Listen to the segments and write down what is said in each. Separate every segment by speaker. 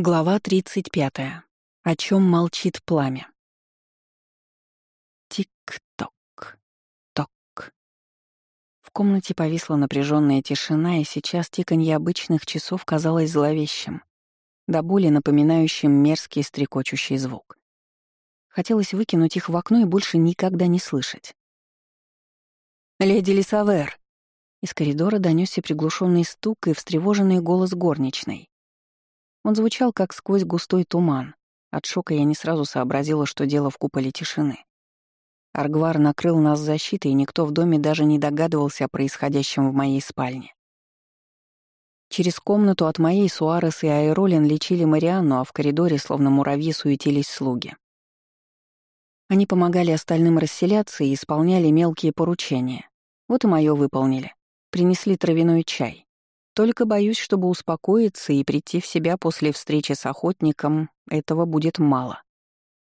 Speaker 1: Глава 35. О чем молчит пламя. Тик-ток, ток. В комнате повисла напряженная тишина, и сейчас тиканье обычных часов казалось зловещим, до боли напоминающим мерзкий стрекочущий звук. Хотелось выкинуть их в окно и больше никогда не слышать. «Леди Лисавер!» Из коридора донесся приглушенный стук и встревоженный голос горничной. Он звучал, как сквозь густой туман. От шока я не сразу сообразила, что дело в куполе тишины. Аргвар накрыл нас защитой, и никто в доме даже не догадывался о происходящем в моей спальне. Через комнату от моей Суарес и Айролин лечили Марианну, а в коридоре, словно муравьи, суетились слуги. Они помогали остальным расселяться и исполняли мелкие поручения. Вот и моё выполнили. Принесли травяной чай. Только боюсь, чтобы успокоиться и прийти в себя после встречи с охотником, этого будет мало.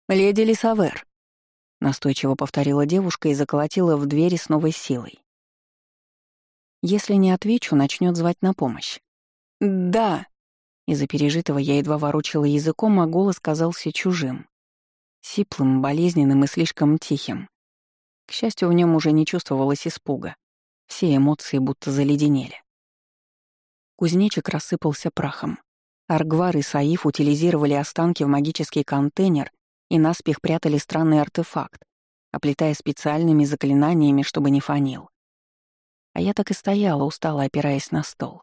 Speaker 1: «Леди Лисавер», — настойчиво повторила девушка и заколотила в двери с новой силой. «Если не отвечу, начнет звать на помощь». «Да». Из-за пережитого я едва ворочила языком, а голос казался чужим. Сиплым, болезненным и слишком тихим. К счастью, в нем уже не чувствовалось испуга. Все эмоции будто заледенели. Кузнечик рассыпался прахом. Аргвар и Саиф утилизировали останки в магический контейнер и наспех прятали странный артефакт, оплетая специальными заклинаниями, чтобы не фанил. А я так и стояла, устало опираясь на стол.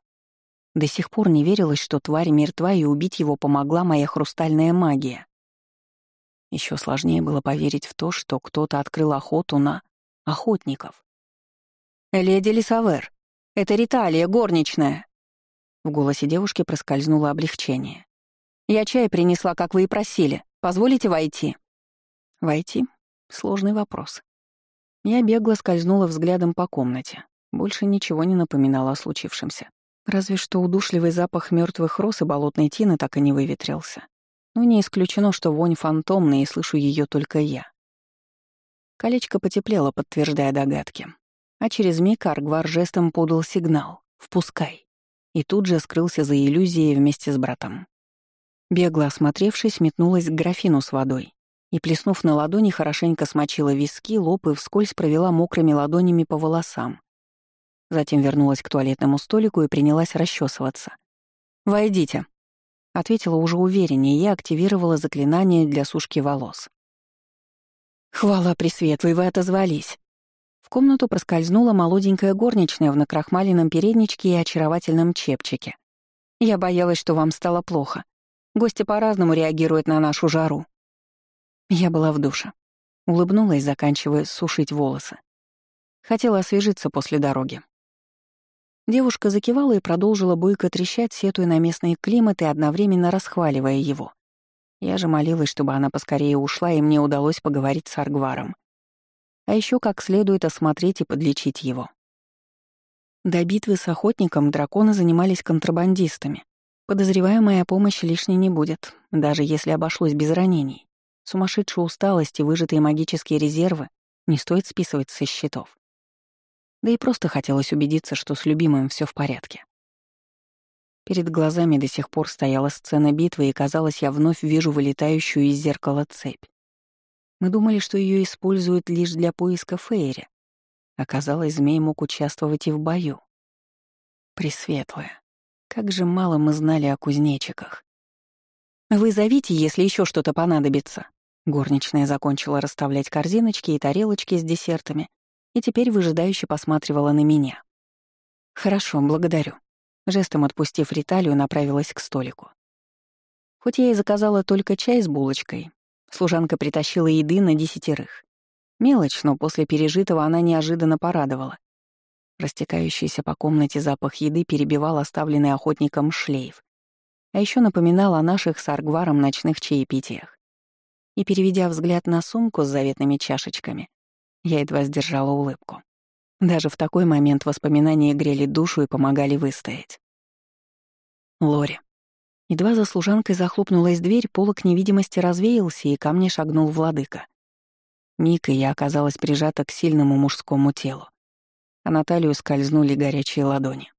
Speaker 1: До сих пор не верилось, что тварь мертва, и убить его помогла моя хрустальная магия. Еще сложнее было поверить в то, что кто-то открыл охоту на охотников. «Леди Лисавер, это Риталия, горничная!» В голосе девушки проскользнуло облегчение. «Я чай принесла, как вы и просили. Позволите войти?» «Войти?» — сложный вопрос. Я бегло скользнула взглядом по комнате. Больше ничего не напоминало о случившемся. Разве что удушливый запах мертвых роз и болотной тины так и не выветрился. Но не исключено, что вонь фантомная, и слышу ее только я. Колечко потеплело, подтверждая догадки. А через миг Аргвар жестом подал сигнал «Впускай» и тут же скрылся за иллюзией вместе с братом. Бегло осмотревшись, метнулась к графину с водой и, плеснув на ладони, хорошенько смочила виски, лоб и вскользь провела мокрыми ладонями по волосам. Затем вернулась к туалетному столику и принялась расчесываться. «Войдите», — ответила уже увереннее, и активировала заклинание для сушки волос. «Хвала Пресветлой, вы отозвались!» В комнату проскользнула молоденькая горничная в накрахмаленном передничке и очаровательном чепчике. «Я боялась, что вам стало плохо. Гости по-разному реагируют на нашу жару». Я была в душе. Улыбнулась, заканчивая сушить волосы. Хотела освежиться после дороги. Девушка закивала и продолжила бойко трещать, сетуя на местный климат и одновременно расхваливая его. Я же молилась, чтобы она поскорее ушла, и мне удалось поговорить с Аргваром а еще как следует осмотреть и подлечить его. До битвы с охотником драконы занимались контрабандистами. Подозреваю, моя помощь лишней не будет, даже если обошлось без ранений. Сумасшедшую усталость и выжатые магические резервы не стоит списывать со счетов. Да и просто хотелось убедиться, что с любимым все в порядке. Перед глазами до сих пор стояла сцена битвы, и казалось, я вновь вижу вылетающую из зеркала цепь. Мы думали, что ее используют лишь для поиска Фейри. Оказалось, змей мог участвовать и в бою. Пресветлая. Как же мало мы знали о кузнечиках. «Вы зовите, если еще что-то понадобится». Горничная закончила расставлять корзиночки и тарелочки с десертами и теперь выжидающе посматривала на меня. «Хорошо, благодарю». Жестом отпустив Риталию, направилась к столику. Хоть я и заказала только чай с булочкой, Служанка притащила еды на десятерых. Мелочь, но после пережитого она неожиданно порадовала. Растекающийся по комнате запах еды перебивал оставленный охотником шлейф. А еще напоминал о наших с Аргваром ночных чаепитиях. И, переведя взгляд на сумку с заветными чашечками, я едва сдержала улыбку. Даже в такой момент воспоминания грели душу и помогали выстоять. Лори. Едва за служанкой захлопнулась дверь, полок невидимости развеялся, и ко мне шагнул владыка. Миг, и я оказалась прижата к сильному мужскому телу, а на талию скользнули горячие ладони.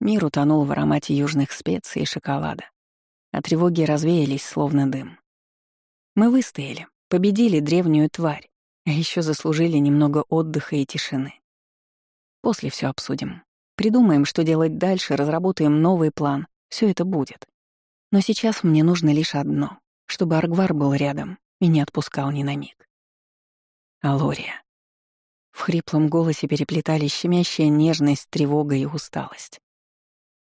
Speaker 1: Мир утонул в аромате южных специй и шоколада. а тревоги развеялись, словно дым. Мы выстояли, победили древнюю тварь, а еще заслужили немного отдыха и тишины. После все обсудим. Придумаем, что делать дальше, разработаем новый план. Все это будет. Но сейчас мне нужно лишь одно, чтобы Аргвар был рядом и не отпускал ни на миг. Алория. В хриплом голосе переплетались щемящая нежность, тревога и усталость.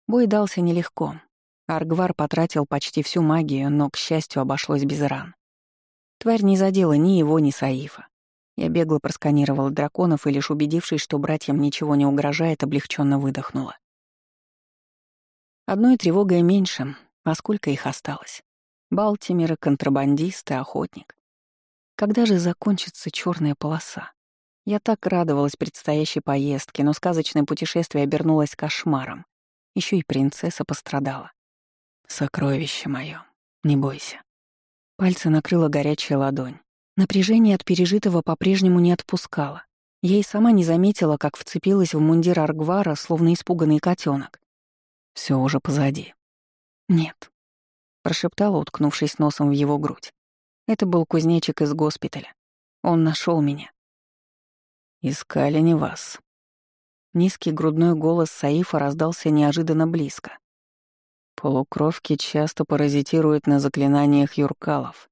Speaker 1: Бой дался нелегко. Аргвар потратил почти всю магию, но, к счастью, обошлось без ран. Тварь не задела ни его, ни Саифа. Я бегло просканировала драконов и, лишь убедившись, что братьям ничего не угрожает, облегченно выдохнула. Одной тревогой меньше, а сколько их осталось? Балтимеры, контрабандисты, охотник. Когда же закончится черная полоса? Я так радовалась предстоящей поездке, но сказочное путешествие обернулось кошмаром. Еще и принцесса пострадала. Сокровище мое, не бойся. Пальцы накрыла горячая ладонь. Напряжение от пережитого по-прежнему не отпускало. Я и сама не заметила, как вцепилась в мундир Аргвара, словно испуганный котенок. Все уже позади. Нет. Прошептала, уткнувшись носом в его грудь. Это был кузнечик из госпиталя. Он нашел меня. Искали не вас. Низкий грудной голос Саифа раздался неожиданно близко. Полукровки часто паразитируют на заклинаниях юркалов.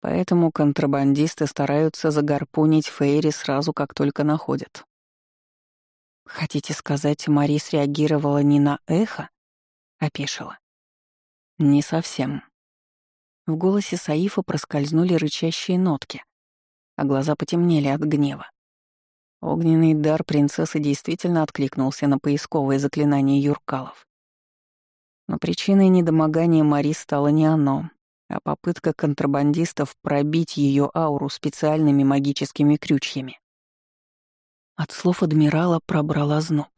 Speaker 1: Поэтому контрабандисты стараются загарпунить Фейри сразу, как только находят. «Хотите сказать, Мари среагировала не на эхо?» — опешила. «Не совсем». В голосе Саифа проскользнули рычащие нотки, а глаза потемнели от гнева. Огненный дар принцессы действительно откликнулся на поисковое заклинание юркалов. Но причиной недомогания Мари стало не оно, а попытка контрабандистов пробить ее ауру специальными магическими крючьями. От слов адмирала пробрала зноб.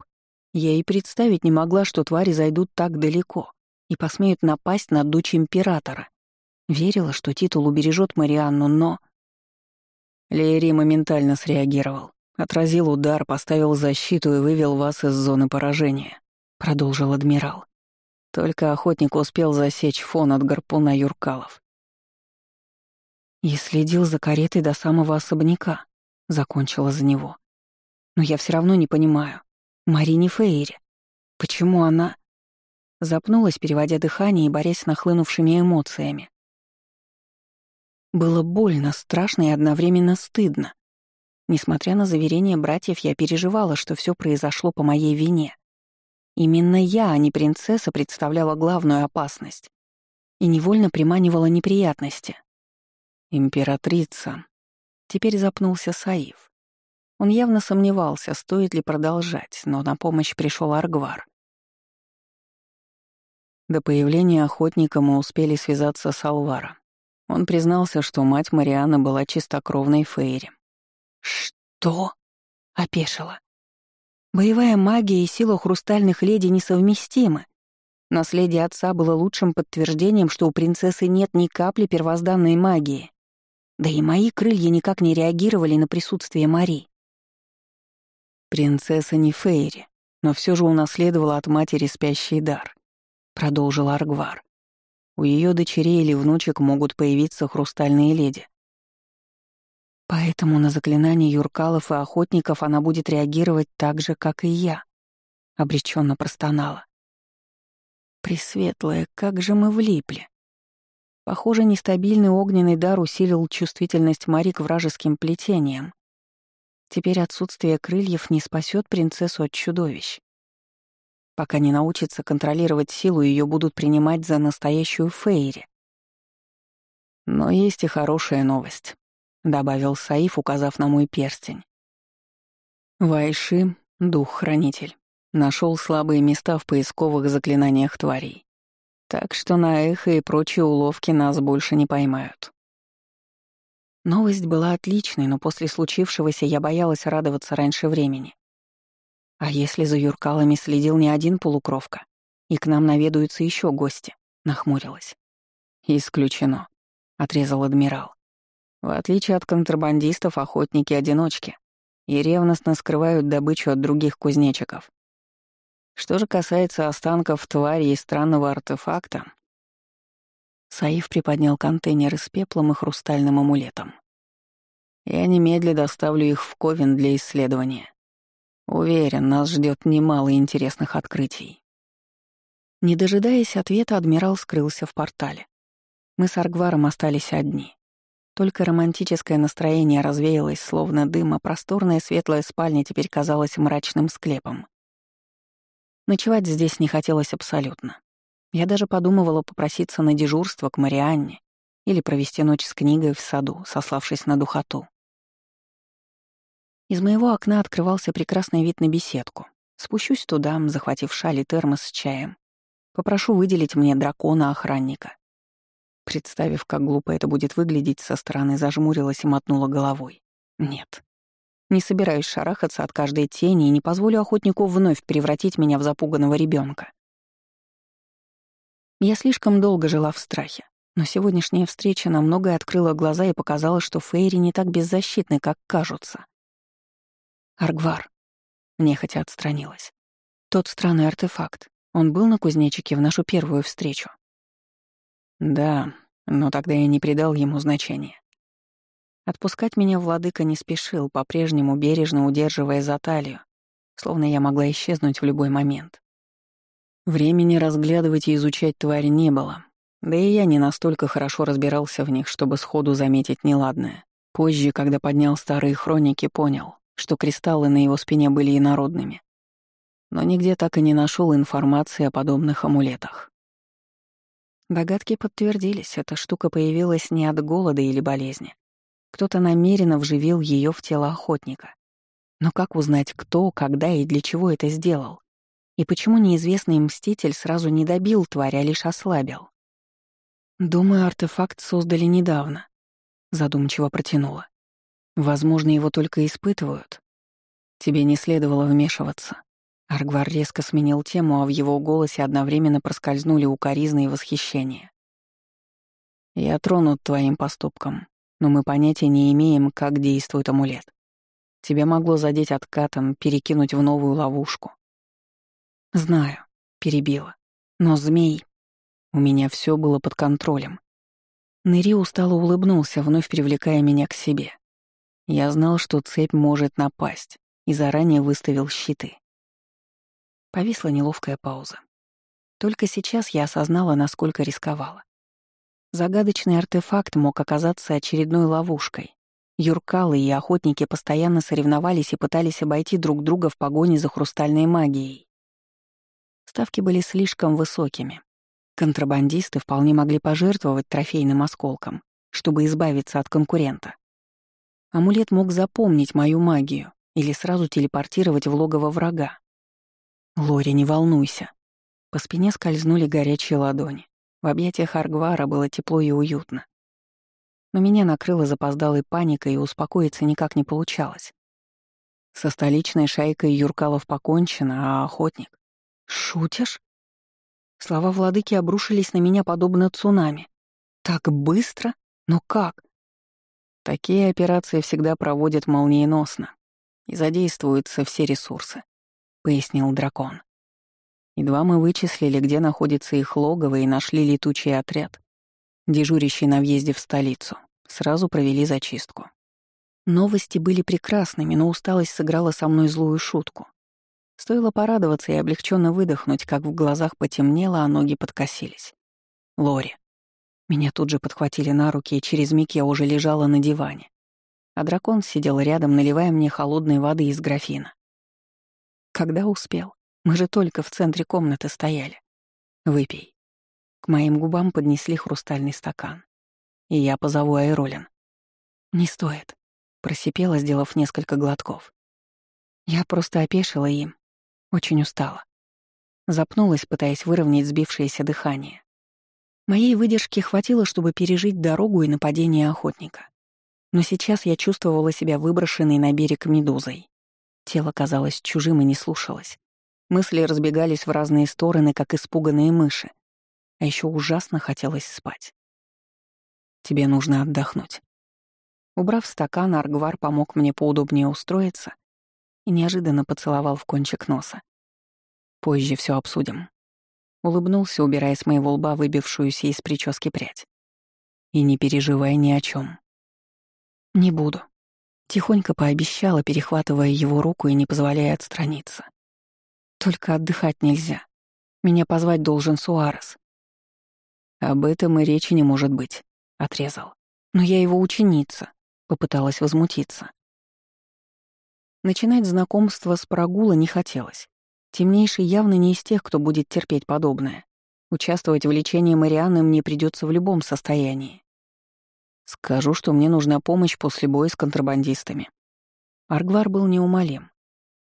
Speaker 1: Я и представить не могла, что твари зайдут так далеко и посмеют напасть на дочь императора. Верила, что титул убережет Марианну, но... Леери моментально среагировал. Отразил удар, поставил защиту и вывел вас из зоны поражения, продолжил адмирал. Только охотник успел засечь фон от гарпуна Юркалов. И следил за каретой до самого особняка, закончила за него. Но я все равно не понимаю. Марине Фейри. Почему она... Запнулась, переводя дыхание и борясь с нахлынувшими эмоциями. Было больно, страшно и одновременно стыдно. Несмотря на заверения братьев, я переживала, что все произошло по моей вине. Именно я, а не принцесса, представляла главную опасность и невольно приманивала неприятности. «Императрица». Теперь запнулся Саив. Он явно сомневался, стоит ли продолжать, но на помощь пришел Аргвар. До появления охотника мы успели связаться с Алваром. Он признался, что мать Марианы была чистокровной Фейри. «Что?» — опешила. Боевая магия и сила хрустальных леди несовместимы. Наследие отца было лучшим подтверждением, что у принцессы нет ни капли первозданной магии. Да и мои крылья никак не реагировали на присутствие Мари. «Принцесса не Фейри, но все же унаследовала от матери спящий дар», — продолжил Аргвар. «У ее дочерей или внучек могут появиться хрустальные леди. Поэтому на заклинания юркалов и охотников она будет реагировать так же, как и я. Обреченно простонала. Пресветлая, как же мы влипли. Похоже, нестабильный огненный дар усилил чувствительность Мари к вражеским плетениям. Теперь отсутствие крыльев не спасет принцессу от чудовищ. Пока не научится контролировать силу, ее будут принимать за настоящую Фейри. Но есть и хорошая новость. — добавил Саиф, указав на мой перстень. Вайши, дух-хранитель, нашел слабые места в поисковых заклинаниях тварей. Так что на эхо и прочие уловки нас больше не поймают. Новость была отличной, но после случившегося я боялась радоваться раньше времени. А если за Юркалами следил не один полукровка, и к нам наведаются еще гости, нахмурилась. «Исключено», — отрезал адмирал. В отличие от контрабандистов, охотники — одиночки и ревностно скрывают добычу от других кузнечиков. Что же касается останков твари и странного артефакта, Саиф приподнял контейнеры с пеплом и хрустальным амулетом. «Я немедля доставлю их в Ковен для исследования. Уверен, нас ждет немало интересных открытий». Не дожидаясь ответа, адмирал скрылся в портале. Мы с Аргваром остались одни. Только романтическое настроение развеялось, словно дым, а просторная светлая спальня теперь казалась мрачным склепом. Ночевать здесь не хотелось абсолютно. Я даже подумывала попроситься на дежурство к Марианне или провести ночь с книгой в саду, сославшись на духоту. Из моего окна открывался прекрасный вид на беседку. Спущусь туда, захватив шаль и термос с чаем. Попрошу выделить мне дракона-охранника. Представив, как глупо это будет выглядеть со стороны, зажмурилась и мотнула головой. Нет. Не собираюсь шарахаться от каждой тени и не позволю охотнику вновь превратить меня в запуганного ребенка. Я слишком долго жила в страхе, но сегодняшняя встреча на многое открыла глаза и показала, что Фейри не так беззащитны, как кажутся. Аргвар. Нехотя отстранилась. Тот странный артефакт. Он был на кузнечике в нашу первую встречу. Да, но тогда я не придал ему значения. Отпускать меня владыка не спешил, по-прежнему бережно удерживая за талию, словно я могла исчезнуть в любой момент. Времени разглядывать и изучать тварь не было, да и я не настолько хорошо разбирался в них, чтобы сходу заметить неладное. Позже, когда поднял старые хроники, понял, что кристаллы на его спине были инородными. Но нигде так и не нашел информации о подобных амулетах. Догадки подтвердились, эта штука появилась не от голода или болезни. Кто-то намеренно вживил ее в тело охотника. Но как узнать, кто, когда и для чего это сделал? И почему неизвестный мститель сразу не добил тварь, а лишь ослабил? «Думаю, артефакт создали недавно», — задумчиво протянула. «Возможно, его только испытывают. Тебе не следовало вмешиваться. Аргвар резко сменил тему, а в его голосе одновременно проскользнули укоризны и восхищение. «Я тронут твоим поступком, но мы понятия не имеем, как действует амулет. Тебя могло задеть откатом, перекинуть в новую ловушку». «Знаю», — перебила. «Но змей...» У меня все было под контролем. Нэри устало улыбнулся, вновь привлекая меня к себе. Я знал, что цепь может напасть, и заранее выставил щиты. Повисла неловкая пауза. Только сейчас я осознала, насколько рисковала. Загадочный артефакт мог оказаться очередной ловушкой. Юркалы и охотники постоянно соревновались и пытались обойти друг друга в погоне за хрустальной магией. Ставки были слишком высокими. Контрабандисты вполне могли пожертвовать трофейным осколком, чтобы избавиться от конкурента. Амулет мог запомнить мою магию или сразу телепортировать в логово врага. «Лори, не волнуйся». По спине скользнули горячие ладони. В объятиях Аргвара было тепло и уютно. Но меня накрыло запоздалой паникой, и успокоиться никак не получалось. Со столичной шайкой Юркалов покончено, а охотник... «Шутишь?» Слова владыки обрушились на меня подобно цунами. «Так быстро? Но как?» Такие операции всегда проводят молниеносно и задействуются все ресурсы. — пояснил дракон. Едва мы вычислили, где находится их логово и нашли летучий отряд, дежурящий на въезде в столицу, сразу провели зачистку. Новости были прекрасными, но усталость сыграла со мной злую шутку. Стоило порадоваться и облегченно выдохнуть, как в глазах потемнело, а ноги подкосились. Лори. Меня тут же подхватили на руки, и через миг я уже лежала на диване. А дракон сидел рядом, наливая мне холодной воды из графина. Когда успел? Мы же только в центре комнаты стояли. Выпей. К моим губам поднесли хрустальный стакан. И я позову Айролин. Не стоит. Просипела, сделав несколько глотков. Я просто опешила им. Очень устала. Запнулась, пытаясь выровнять сбившееся дыхание. Моей выдержки хватило, чтобы пережить дорогу и нападение охотника. Но сейчас я чувствовала себя выброшенной на берег медузой. Тело казалось чужим и не слушалось. Мысли разбегались в разные стороны, как испуганные мыши. А еще ужасно хотелось спать. «Тебе нужно отдохнуть». Убрав стакан, Аргвар помог мне поудобнее устроиться и неожиданно поцеловал в кончик носа. «Позже все обсудим». Улыбнулся, убирая с моего лба выбившуюся из прически прядь. «И не переживай ни о чем. «Не буду», — тихонько пообещала, перехватывая его руку и не позволяя отстраниться. «Только отдыхать нельзя. Меня позвать должен Суарес». «Об этом и речи не может быть», — отрезал. «Но я его ученица», — попыталась возмутиться. Начинать знакомство с прогула не хотелось. Темнейший явно не из тех, кто будет терпеть подобное. Участвовать в лечении Марианны мне придется в любом состоянии. Скажу, что мне нужна помощь после боя с контрабандистами. Аргвар был неумолим.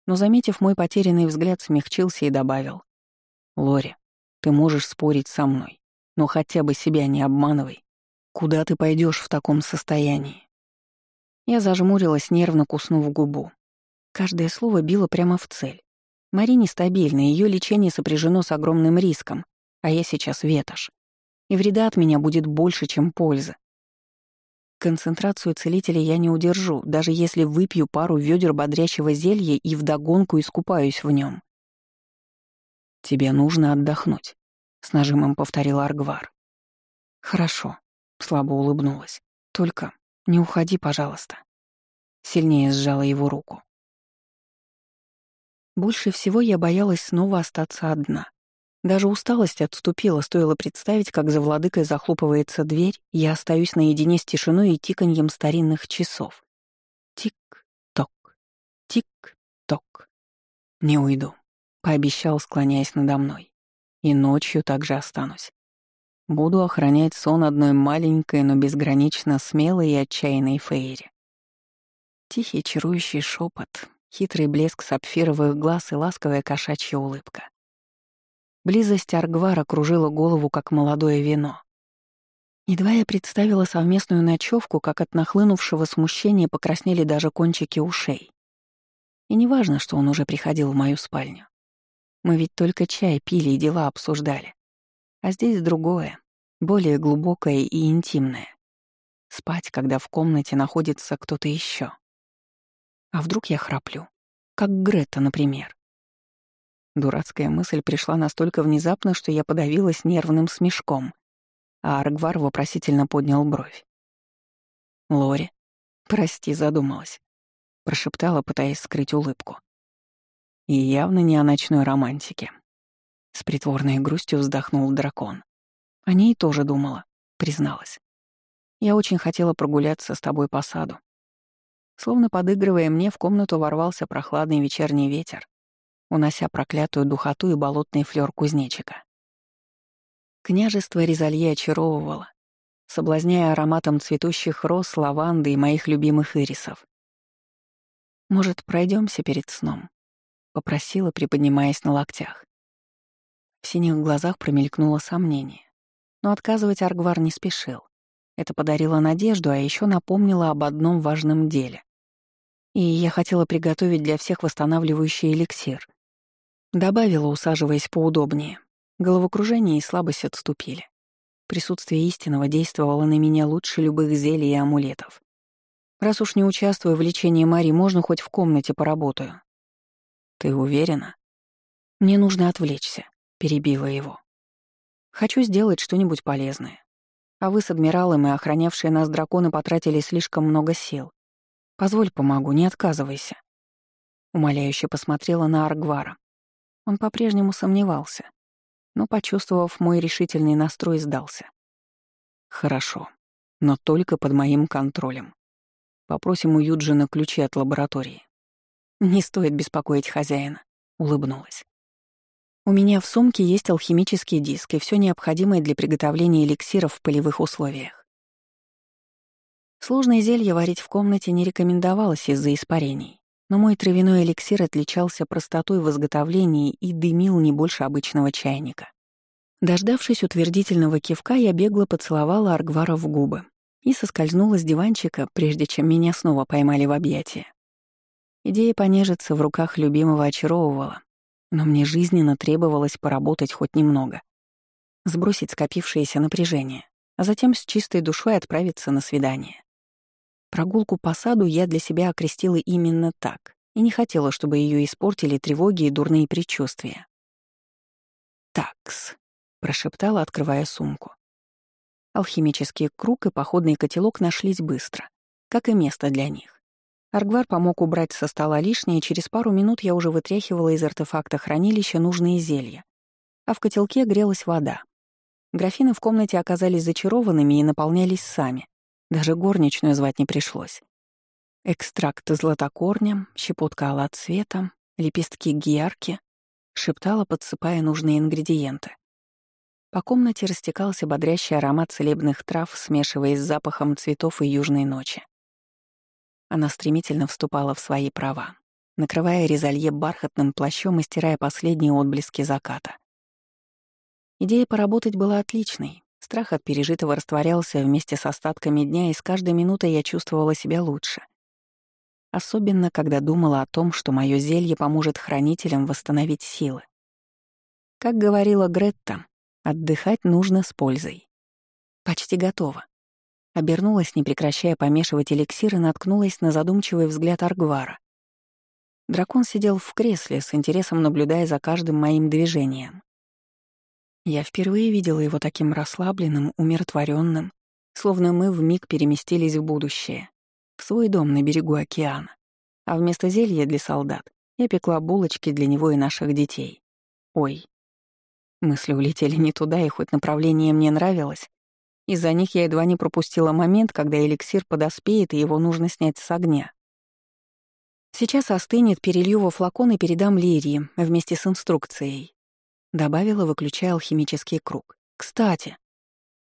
Speaker 1: Но, заметив мой потерянный взгляд, смягчился и добавил. «Лори, ты можешь спорить со мной, но хотя бы себя не обманывай. Куда ты пойдешь в таком состоянии?» Я зажмурилась, нервно куснув губу. Каждое слово било прямо в цель. Мари нестабильна, ее лечение сопряжено с огромным риском, а я сейчас ветошь. И вреда от меня будет больше, чем пользы. Концентрацию целителя я не удержу, даже если выпью пару ведер бодрящего зелья и вдогонку искупаюсь в нем. «Тебе нужно отдохнуть», — с нажимом повторил Аргвар. «Хорошо», — слабо улыбнулась. «Только не уходи, пожалуйста». Сильнее сжала его руку. Больше всего я боялась снова остаться одна. Даже усталость отступила, стоило представить, как за владыкой захлопывается дверь, я остаюсь наедине с тишиной и тиканьем старинных часов. Тик-ток, тик-ток. Не уйду, пообещал, склоняясь надо мной. И ночью также останусь. Буду охранять сон одной маленькой, но безгранично смелой и отчаянной Фейри. Тихий чарующий шепот, хитрый блеск сапфировых глаз и ласковая кошачья улыбка. Близость Аргвара кружила голову, как молодое вино. Едва я представила совместную ночевку, как от нахлынувшего смущения покраснели даже кончики ушей. И неважно, что он уже приходил в мою спальню. Мы ведь только чай пили и дела обсуждали. А здесь другое, более глубокое и интимное. Спать, когда в комнате находится кто-то еще. А вдруг я храплю? Как Грета, например. Дурацкая мысль пришла настолько внезапно, что я подавилась нервным смешком, а Аргвар вопросительно поднял бровь. «Лори, прости, задумалась», — прошептала, пытаясь скрыть улыбку. И явно не о ночной романтике. С притворной грустью вздохнул дракон. О ней тоже думала, призналась. Я очень хотела прогуляться с тобой по саду, Словно подыгрывая мне, в комнату ворвался прохладный вечерний ветер, унося проклятую духоту и болотный флёр кузнечика. Княжество Резалье очаровывало, соблазняя ароматом цветущих роз, лаванды и моих любимых ирисов. «Может, пройдемся перед сном?» — попросила, приподнимаясь на локтях. В синих глазах промелькнуло сомнение, но отказывать Аргвар не спешил. Это подарило надежду, а еще напомнило об одном важном деле. И я хотела приготовить для всех восстанавливающий эликсир. Добавила, усаживаясь поудобнее. Головокружение и слабость отступили. Присутствие истинного действовало на меня лучше любых зелий и амулетов. Раз уж не участвую в лечении Мари, можно хоть в комнате поработаю. Ты уверена? Мне нужно отвлечься, перебила его. Хочу сделать что-нибудь полезное. А вы с адмиралом и охранявшие нас драконы потратили слишком много сил. Позволь помогу, не отказывайся. Умоляюще посмотрела на Аргвара. Он по-прежнему сомневался, но, почувствовав мой решительный настрой, сдался. Хорошо, но только под моим контролем. Попросим у Юджина ключи от лаборатории. Не стоит беспокоить хозяина, улыбнулась. У меня в сумке есть алхимический диск и все необходимое для приготовления эликсиров в полевых условиях. Сложное зелье варить в комнате не рекомендовалось из-за испарений, но мой травяной эликсир отличался простотой в изготовлении и дымил не больше обычного чайника. Дождавшись утвердительного кивка, я бегло поцеловала Аргвара в губы и соскользнула с диванчика, прежде чем меня снова поймали в объятия. Идея понежиться в руках любимого очаровывала, но мне жизненно требовалось поработать хоть немного. Сбросить скопившееся напряжение, а затем с чистой душой отправиться на свидание. Прогулку по саду я для себя окрестила именно так и не хотела, чтобы ее испортили тревоги и дурные предчувствия. Такс. прошептала, открывая сумку. Алхимический круг и походный котелок нашлись быстро, как и место для них. Аргвар помог убрать со стола лишнее, и через пару минут я уже вытряхивала из артефакта хранилища нужные зелья, а в котелке грелась вода. Графины в комнате оказались зачарованными и наполнялись сами. Даже горничную звать не пришлось. Экстракт златокорня, щепотка алат лепестки гиарки, шептала, подсыпая нужные ингредиенты. По комнате растекался бодрящий аромат целебных трав, смешиваясь с запахом цветов и южной ночи. Она стремительно вступала в свои права, накрывая резолье бархатным плащом и стирая последние отблески заката. Идея поработать была отличной. Страх от пережитого растворялся вместе с остатками дня, и с каждой минутой я чувствовала себя лучше. Особенно, когда думала о том, что мое зелье поможет хранителям восстановить силы. Как говорила Гретта, Отдыхать нужно с пользой. Почти готово. Обернулась, не прекращая помешивать эликсир, и наткнулась на задумчивый взгляд Аргвара. Дракон сидел в кресле, с интересом наблюдая за каждым моим движением. Я впервые видела его таким расслабленным, умиротворенным, словно мы вмиг переместились в будущее, в свой дом на берегу океана. А вместо зелья для солдат я пекла булочки для него и наших детей. Ой, Мысли улетели не туда, и хоть направление мне нравилось, из-за них я едва не пропустила момент, когда эликсир подоспеет, и его нужно снять с огня. Сейчас остынет, перелью во флакон и передам Лирии вместе с инструкцией. Добавила, выключая алхимический круг. Кстати,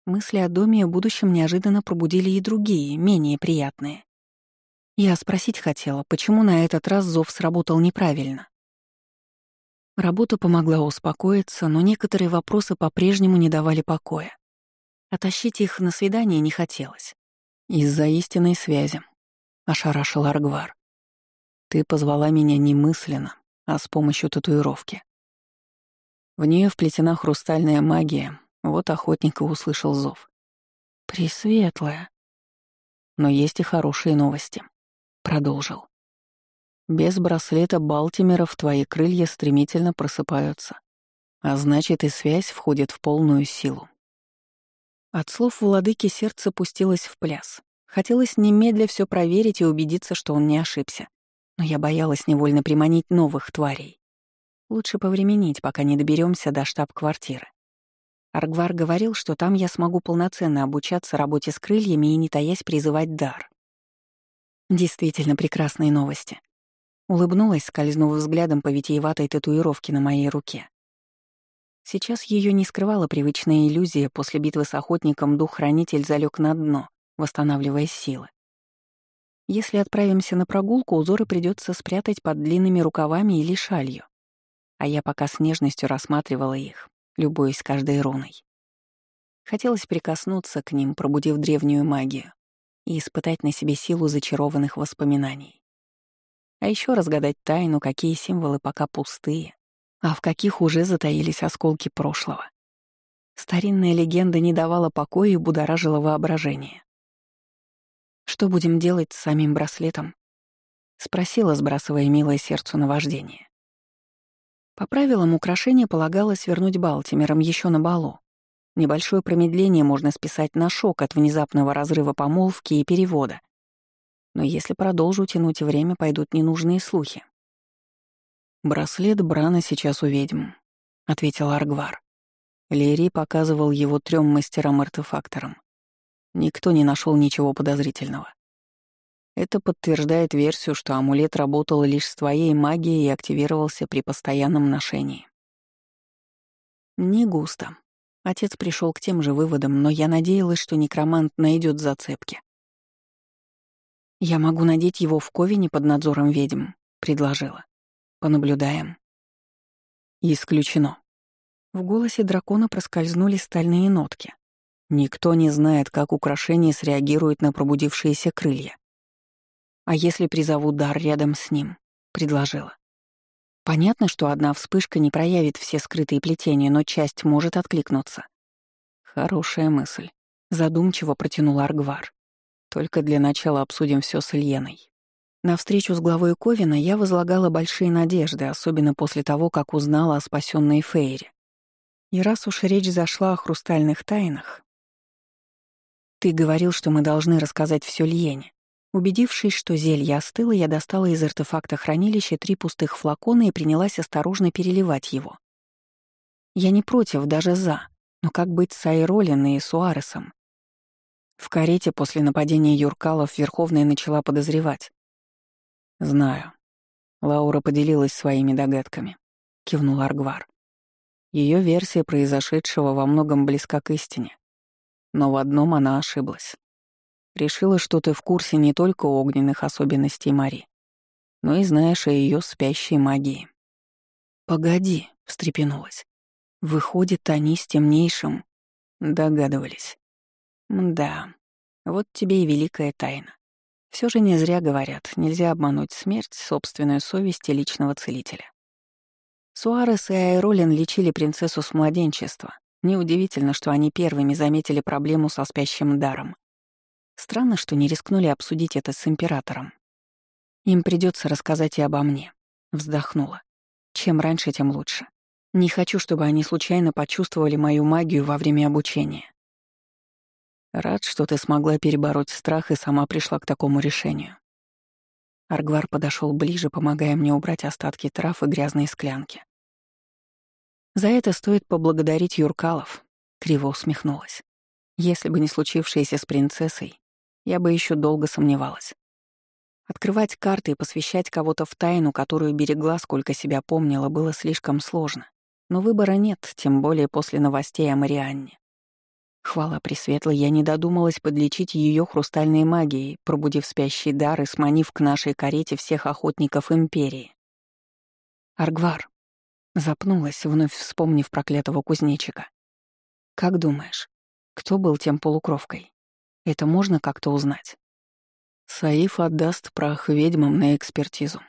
Speaker 1: мысли о доме и будущем неожиданно пробудили и другие, менее приятные. Я спросить хотела, почему на этот раз зов сработал неправильно. Работа помогла успокоиться, но некоторые вопросы по-прежнему не давали покоя. Оттащить их на свидание не хотелось. Из-за истинной связи. Ошарашил Аргвар. Ты позвала меня не мысленно, а с помощью татуировки. В нее вплетена хрустальная магия, вот охотник и услышал зов. Пресветлая. Но есть и хорошие новости. Продолжил. Без браслета Балтимеров твои крылья стремительно просыпаются, а значит и связь входит в полную силу. От слов владыки сердце пустилось в пляс. Хотелось немедля все проверить и убедиться, что он не ошибся. Но я боялась невольно приманить новых тварей. Лучше повременить, пока не доберемся до штаб-квартиры. Аргвар говорил, что там я смогу полноценно обучаться работе с крыльями и не таясь призывать дар. Действительно прекрасные новости. Улыбнулась, скользнув взглядом по витиеватой татуировке на моей руке. Сейчас ее не скрывала привычная иллюзия, после битвы с охотником дух-хранитель залег на дно, восстанавливая силы. Если отправимся на прогулку, узоры придется спрятать под длинными рукавами или шалью. А я пока с нежностью рассматривала их, любуясь каждой руной. Хотелось прикоснуться к ним, пробудив древнюю магию, и испытать на себе силу зачарованных воспоминаний. А еще разгадать тайну, какие символы пока пустые, а в каких уже затаились осколки прошлого. Старинная легенда не давала покоя и будоражила воображение. «Что будем делать с самим браслетом?» — спросила, сбрасывая милое сердцу на вождение. По правилам украшение полагалось вернуть Балтимерам еще на балу. Небольшое промедление можно списать на шок от внезапного разрыва помолвки и перевода. Но если продолжу тянуть время, пойдут ненужные слухи. «Браслет Брана сейчас у ведьм», — ответил Аргвар. Лери показывал его трем мастерам-артефакторам. Никто не нашел ничего подозрительного. Это подтверждает версию, что амулет работал лишь с твоей магией и активировался при постоянном ношении. Не густо. Отец пришел к тем же выводам, но я надеялась, что некромант найдет зацепки. «Я могу надеть его в Ковине под надзором ведьм», — предложила. «Понаблюдаем». «Исключено». В голосе дракона проскользнули стальные нотки. Никто не знает, как украшение среагирует на пробудившиеся крылья. «А если призову дар рядом с ним?» — предложила. Понятно, что одна вспышка не проявит все скрытые плетения, но часть может откликнуться. Хорошая мысль. Задумчиво протянул Аргвар. Только для начала обсудим все с Ильеной. На встречу с главой Ковина я возлагала большие надежды, особенно после того, как узнала о спасенной Фейре. И раз уж речь зашла о хрустальных тайнах, ты говорил, что мы должны рассказать все Льене. Убедившись, что зелье остыло, я достала из артефакта хранилища три пустых флакона и принялась осторожно переливать его. Я не против, даже за. Но как быть с Айролин и Суаресом? В карете после нападения Юркалов Верховная начала подозревать. «Знаю». Лаура поделилась своими догадками. Кивнул Аргвар. Ее версия произошедшего во многом близка к истине. Но в одном она ошиблась. Решила, что ты в курсе не только огненных особенностей Мари, но и знаешь о ее спящей магии. «Погоди», — встрепенулась. «Выходит, они с темнейшим...» Догадывались. Да, вот тебе и великая тайна. Все же не зря говорят, нельзя обмануть смерть, собственную совесть и личного целителя. Суарес и Айролин лечили принцессу с младенчества. Неудивительно, что они первыми заметили проблему со спящим даром. Странно, что не рискнули обсудить это с императором. Им придется рассказать и обо мне. Вздохнула. Чем раньше, тем лучше. Не хочу, чтобы они случайно почувствовали мою магию во время обучения. Рад, что ты смогла перебороть страх и сама пришла к такому решению. Аргвар подошел ближе, помогая мне убрать остатки трав и грязные склянки. За это стоит поблагодарить Юркалов, криво усмехнулась. Если бы не случившееся с принцессой, я бы еще долго сомневалась. Открывать карты и посвящать кого-то в тайну, которую берегла, сколько себя помнила, было слишком сложно. Но выбора нет, тем более после новостей о Марианне. Хвала Пресветлой, я не додумалась подлечить ее хрустальной магией, пробудив спящий дар и сманив к нашей карете всех охотников Империи. Аргвар. Запнулась, вновь вспомнив проклятого кузнечика. «Как думаешь, кто был тем полукровкой? Это можно как-то узнать?» Саиф отдаст прах ведьмам на экспертизу.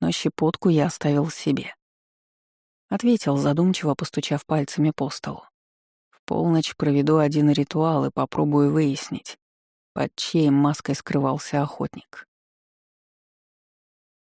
Speaker 1: Но щепотку я оставил себе. Ответил, задумчиво постучав пальцами по столу полночь проведу один ритуал и попробую выяснить, под чьей маской скрывался охотник.